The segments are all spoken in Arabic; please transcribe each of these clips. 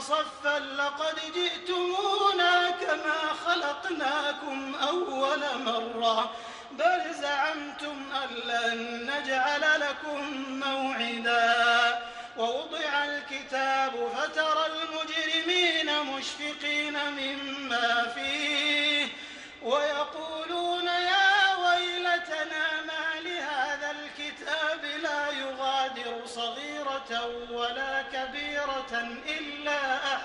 صفا لقد جئتمونا كما خلقناكم أول مرة. بل زعمتم أن لن نجعل لكم موعدا. ووضع الكتاب فترى المجرمين مشفقين مما فيه. ويقولون يا ويلتنا ما لهذا الكتاب لا يغادر صغيرة ولا كبيرة. إلا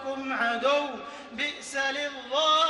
لكم عدو بئس للظالمين.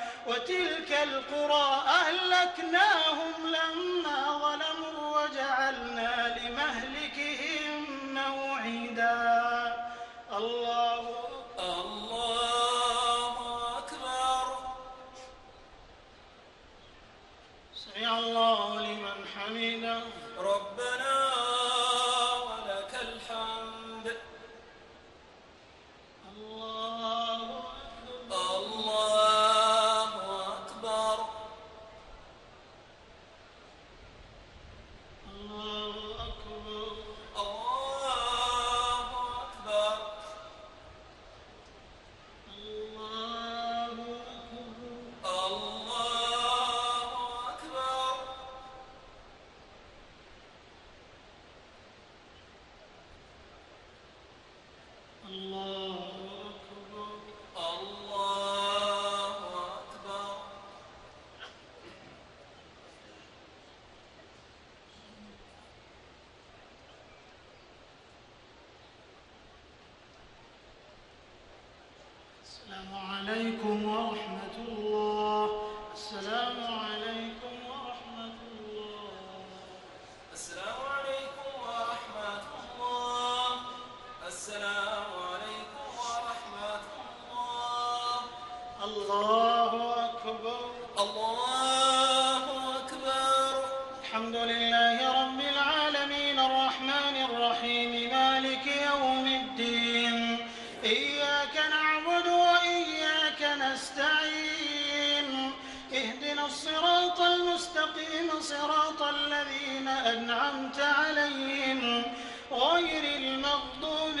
وتلك القرى أهلكناهم لما ظلموا أنعمت عليهم غير المغضوب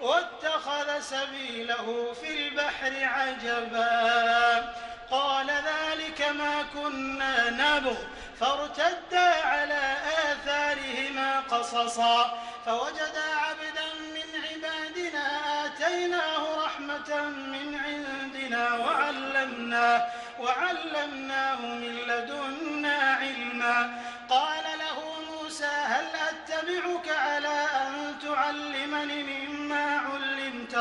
واتخذ سبيله في البحر عجبا. قال ذلك ما كنا نبغ. فارتدا على آثارهما قصصا. فوجدا عبدا من عبادنا آتيناه رحمة من عندنا وعلمناه وعلمناه من لدنا علما. قال له موسى هل أتبعك على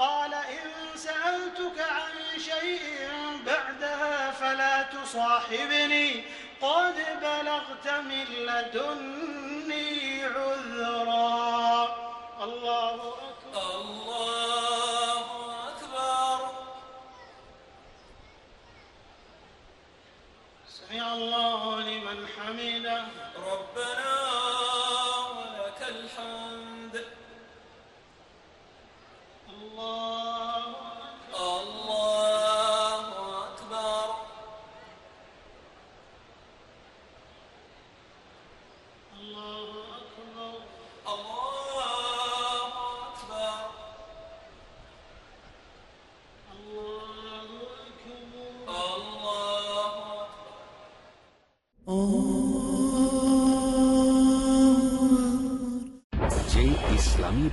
قال إن سألتك عن شيء بعدها فلا تصاحبني. قد بلغت من لدني عذرا. الله أكبر. الله أكبر. سمع الله لمن حمده. ربنا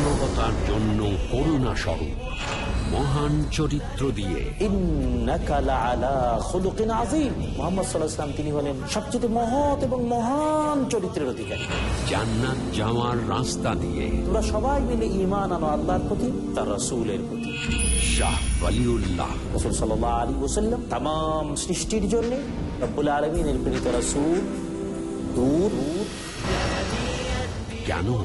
মানবতার জন্য করুণা স্বরূপ। মহান চরিত্র দিয়ে। তিনি হলেন সবচেয়ে মহৎ এবং মহান চরিত্রের অধিকারী। জান্নাত যাওয়ার রাস্তা দিয়ে। তোরা সবাই মিলে ইমান আনো আল্লাহর প্রতি তার রসুলের প্রতি। শাহ আলিউল্লাহ রসুল সৃষ্টির জন্য রসুল। কেন?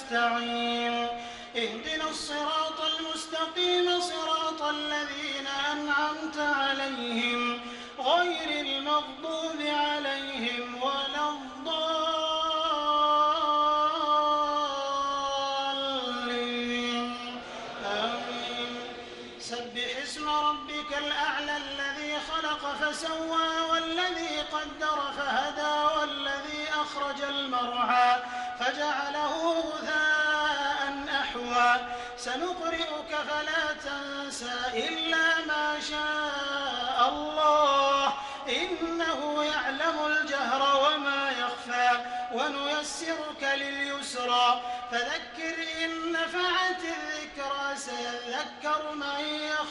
نستعين. اهدنا الصراط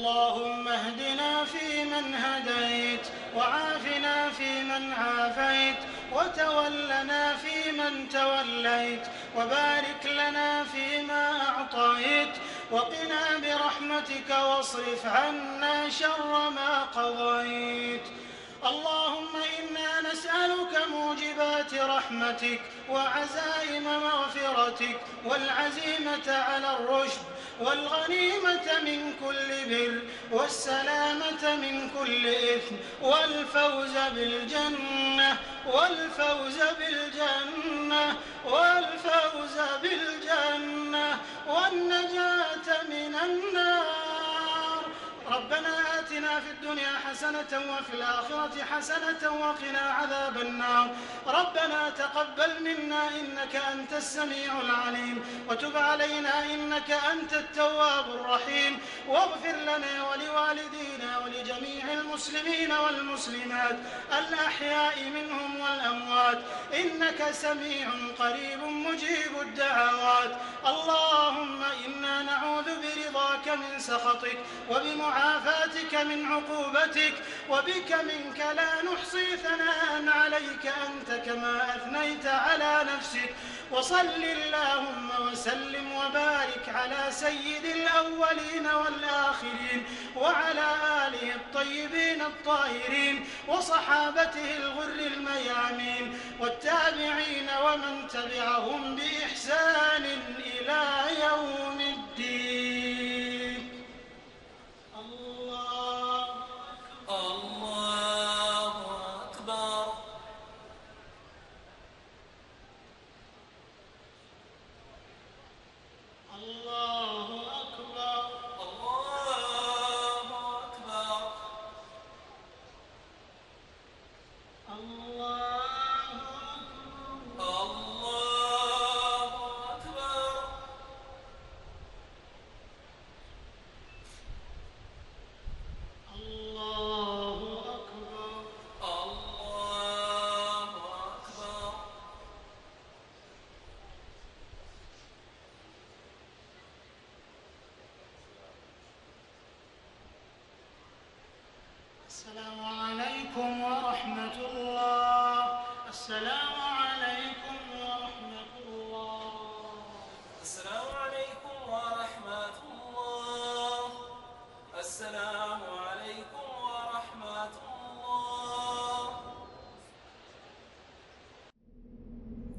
اللهم اهدنا فيمن هديت وعافنا فيمن عافيت وتولنا فيمن توليت وبارك لنا فيما أعطيت وقنا برحمتك واصرف عنا شر ما قضيت. اللهم إنا نسألك موجبات رحمتك وعزائم مغفرتك والعزيمة على الرشد والغنيمة من كل بر والسلامة من كل إثم والفوز بالجنة والفوز بالجنة والفوز بالجنة والنجاة من النار. ربنا آتنا في الدنيا حسنة وفي الآخرة حسنة وقنا عذاب النار. ربنا تقبل منا إنك أنت السميع العليم. وتب علينا إنك أنت التواب الرحيم. واغفر لنا ولوالدينا ولجميع المسلمين والمسلمات الأحياء منهم والأموات. إنك سميع قريب مجيب الدعوات. اللهم إنا نعوذ برضاك من سخطك وبمعافاتك من عقوبتك وبك منك لا نحصي ثناء عليك أنت كما أثنيت على نفسك. وصل اللهم وسلم وبارك على سيد الأولين والآخرين وعلى آله الطيبين الطاهرين وصحابته الغر الميامين والتابعين ومن تبعهم بإحسان إلى يوم الدين.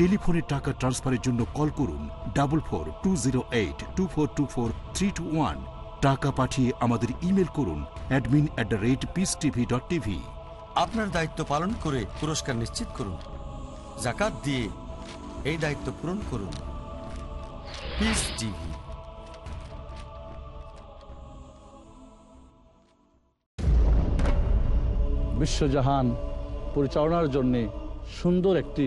টেলিফোনে টাকা ট্রান্সফারের জন্য কল করুন double four two zero eight two four two four three two one. টাকা পাঠিয়ে আমাদের ইমেল করুন admin at the rate Peace TV dot TV. আপনার দায়িত্ব পালন করে পুরস্কার নিশ্চিত করুন। জাকাত দিয়ে এই দায়িত্ব পূরণ করুন। Peace TV. বিশ্বজাহান পরিচালনার জন্যে সুন্দর একটি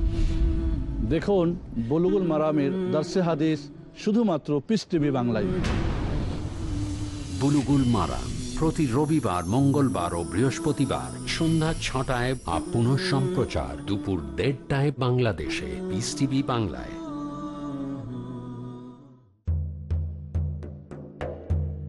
দেখুন, বলুগুল মারামের দার্সে হাদিস শুধুমাত্র পিস টিভি বাংলায়। বুলুগুল মারাম প্রতি রবিবার, মঙ্গলবার ও বৃহস্পতিবার সন্ধ্যা ছটায় আপ পুনঃ সম্প্রচার দুপুর দেড়টায় বাংলাদেশে পিস টিভি বাংলায়।